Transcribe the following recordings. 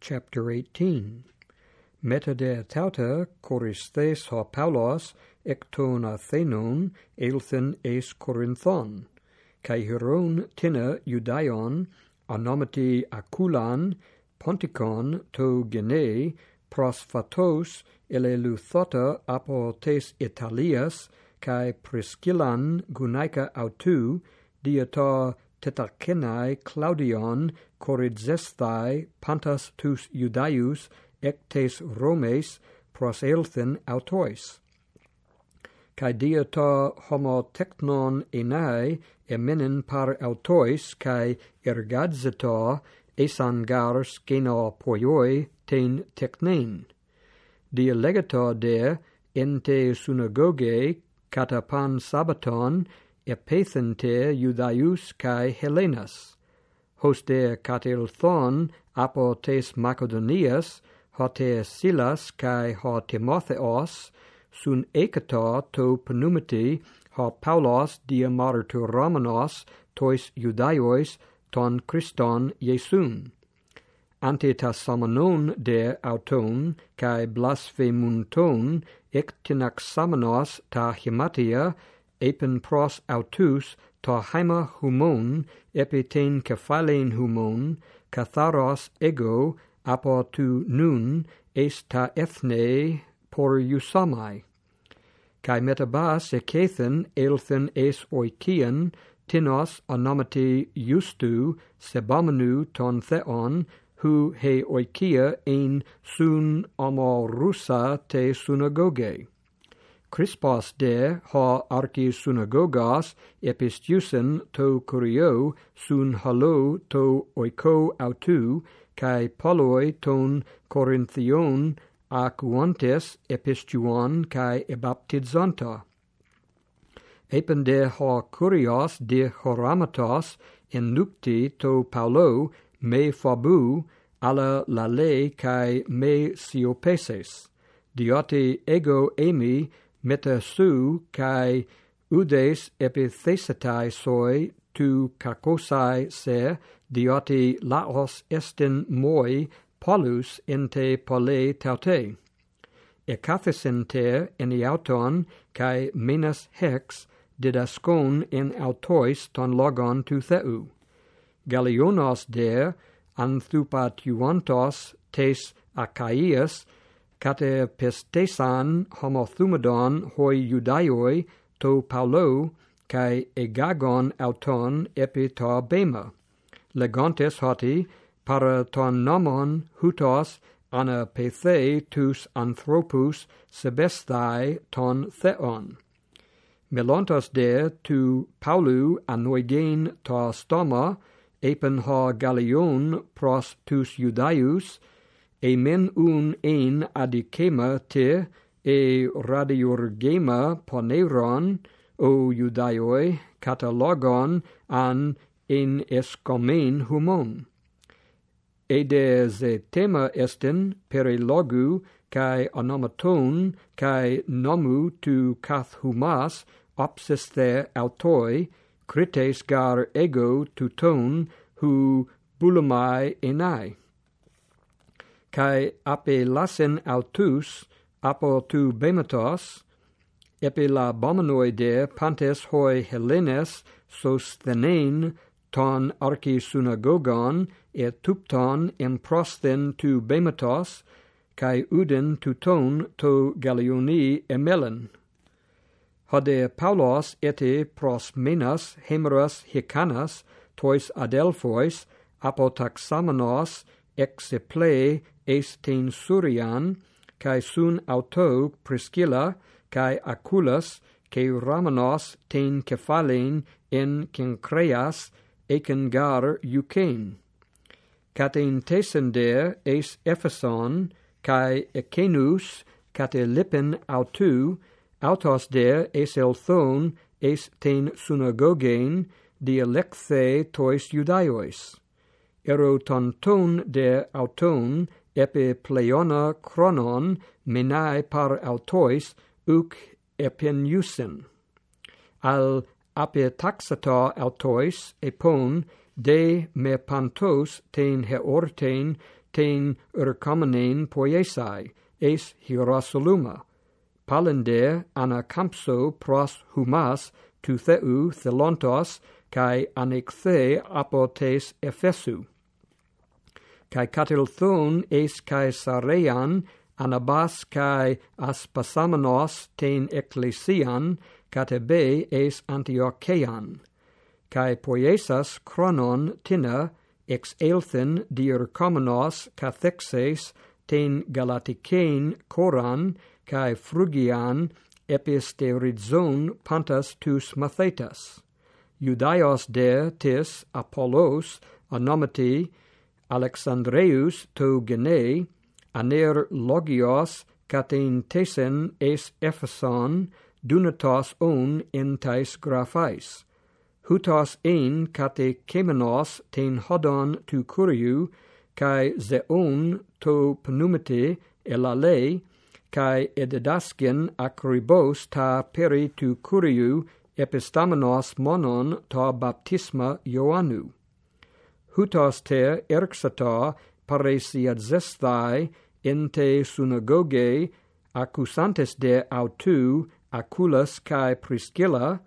chapter 18. Meta de tauta choristhes ho paulos ecton athenon elthen es corinthon, cae hieron tina judaion anomati aculan ponticon to gene prosphatos eleluthota apo tes italias cae priscillan gunaika autu diata tetalcenai Claudion coridzesthai pantas tus Judaius ectes Romes proselthin autois. Cae dieta homo technon enae eminen par autois cae ergadzeta esangars geno poioi ten technein. Dialegata de ente synagogae catapan sabbaton epethente Judaius cae Hellenas, hoste katelthon apo tes Macedonias, hote Silas cae ho Timotheos, sun ekata to pneumati, ho Paulos dia martyr Romanos, tois Judaeois, ton Christon Iesum. Ante tasamenon de auton, cae blasphemunton, ec tinaxamenos ta hematia, epen pros autus ta haima humon epitein kephalein humon katharos ego apo tu nun es ta ethne por iusamai. kai metabas ekethen elthen es oikian tinos onomati justu sebamenu ton theon hu he oikia ein sun homorusa te synagoge Crispos de ha archi synagogas epistiusen to curio sun halo to oiko autu kai poloi ton corinthion acuantes epistuon kai ebaptizanta epen de ha curios de horamatos in nupti to paulo me fabu alla la lei kai me siopeses. Diote ego emi meta su kai udes epithesetai soi tu kakosai se dioti laos estin moi polus ente pole taute. Ekathesin te en iauton kai menas hex didascon en autois ton logon tu theu. Galionos der anthupatuantos tes akaias cate pestesan homothumadon hoi judaioi to paulo kai egagon auton epi ta bema legontes hoti para ton nomon hutos ana pethe tus anthropus sebestai ton theon. Melontos de tu paulu anoigen ta stoma epen ha galion pros tus judaius emen un ein adicema te e radiurgema poneron o judaioi catalogon an in escomen humon. Ede ze tema estin perilogu kai onomaton kai nomu tu kath humas opsis the autoi crites gar ego tuton hu bulumai enai kai ape lassen autus apo tu bematos epi la bomenoide pantes hoi helenes sosthenein ton archi synagogon et tupton en prosthen tu bematos kai uden tuton to galioni emelen. Hode paulos ete prosmenas hemeras hicanas tois adelphois apotaxamenos exeple estin surian, cae sun auto priscilla, cae aculas, cae ramanos ten cephalen en cencreas, ecen gar eucen. Catein tesende es Epheson, cae ecenus, cate lipen autu, autos der es elthon, es ten synagogen, dialecthe tois judaeois erotonton de auton epi pleiona chronon menae par autois uc epeniusen. Al apetaxata autois epon de me pantos ten heorten ten urcomenein poiesai es hierosoluma. Ana anacampso pros humas tu theu thelontos, cae anexthe apotes Ephesu. Cae catilthon eis cae sarean, anabas cae aspasamenos ten ecclesian, catebe eis antiochean. Cae poiesas chronon tina, ex elthen diurcomenos cathexes ten galaticen coran, cae frugian, episterizon pantas tus mathetas. Judaios de tis Apollos anomati Alexandreus to gene aner logios catentesen es Epheson dunatos on tais graphais. Hutos ein kate kemenos ten hodon tu curiu, kai zeon to pneumate elale kai ededasken acribos ta peri tu curiu epistamenos monon ta baptisma Ioannu. Hutos te erxata paresiad zesthai in te synagoge accusantes de autu aculas kai priscilla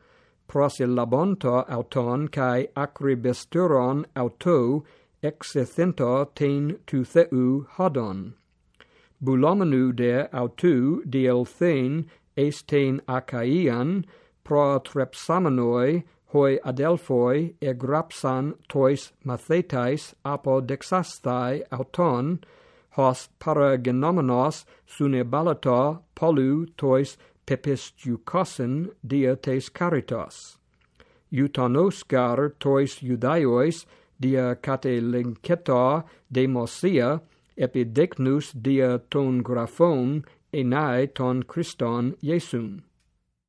prosilabonta auton kai acribesturon auto exethento ten tu theu hodon bulomenu de autou dielthein estein Achaian pro trepsamenoi hoi adelphoi egrapsan tois mathetais apo dexastai auton hos paragenomenos sunebalata polu tois pepistiucosin dia tes caritas eutonosgar tois judaiois dia catelinketo demosia epidecnus dia ton graphon enae ton Christon Iesun.